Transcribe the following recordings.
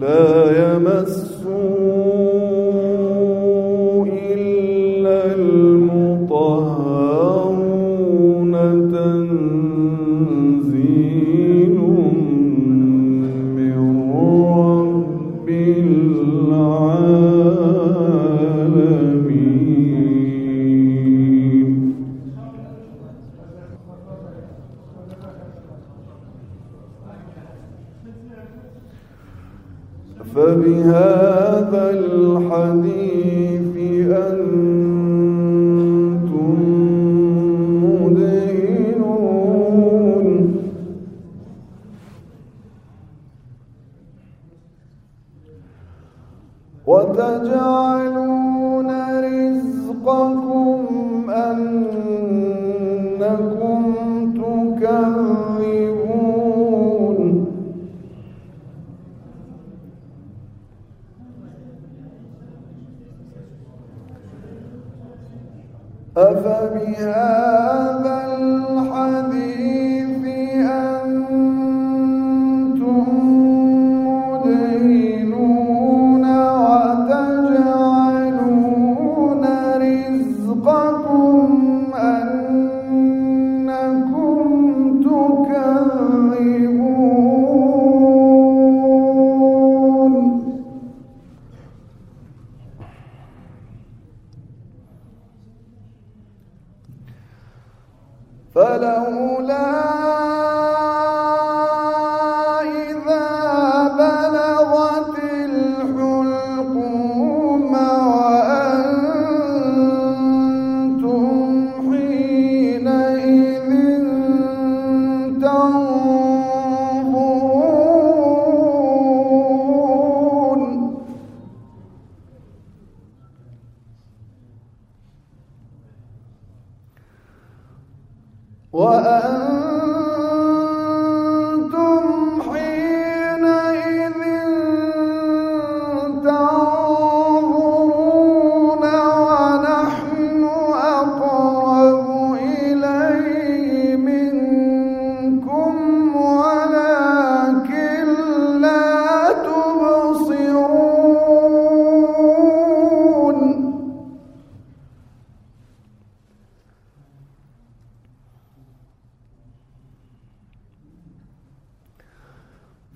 لا يمسون أفبهذا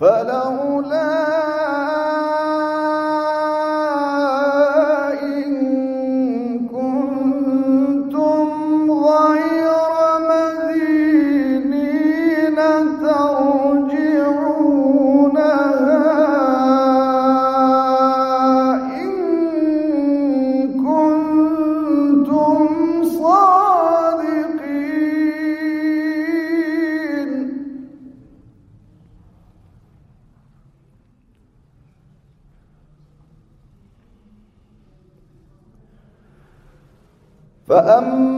فلا فأما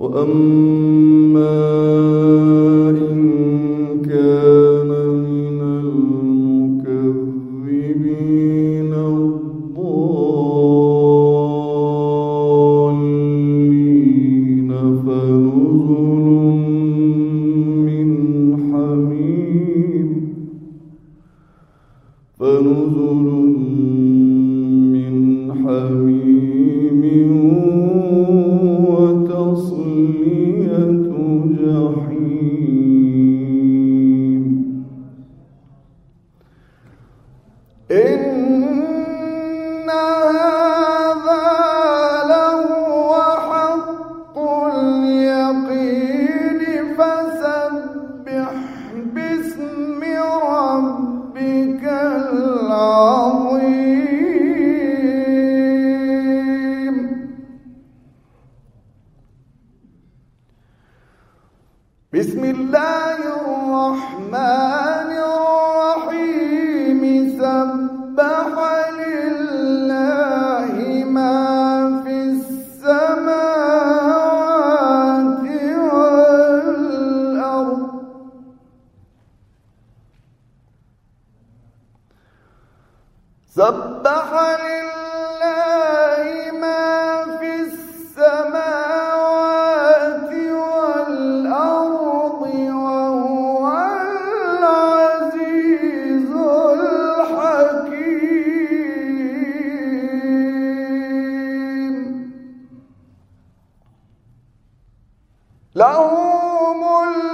وأما En صدق الله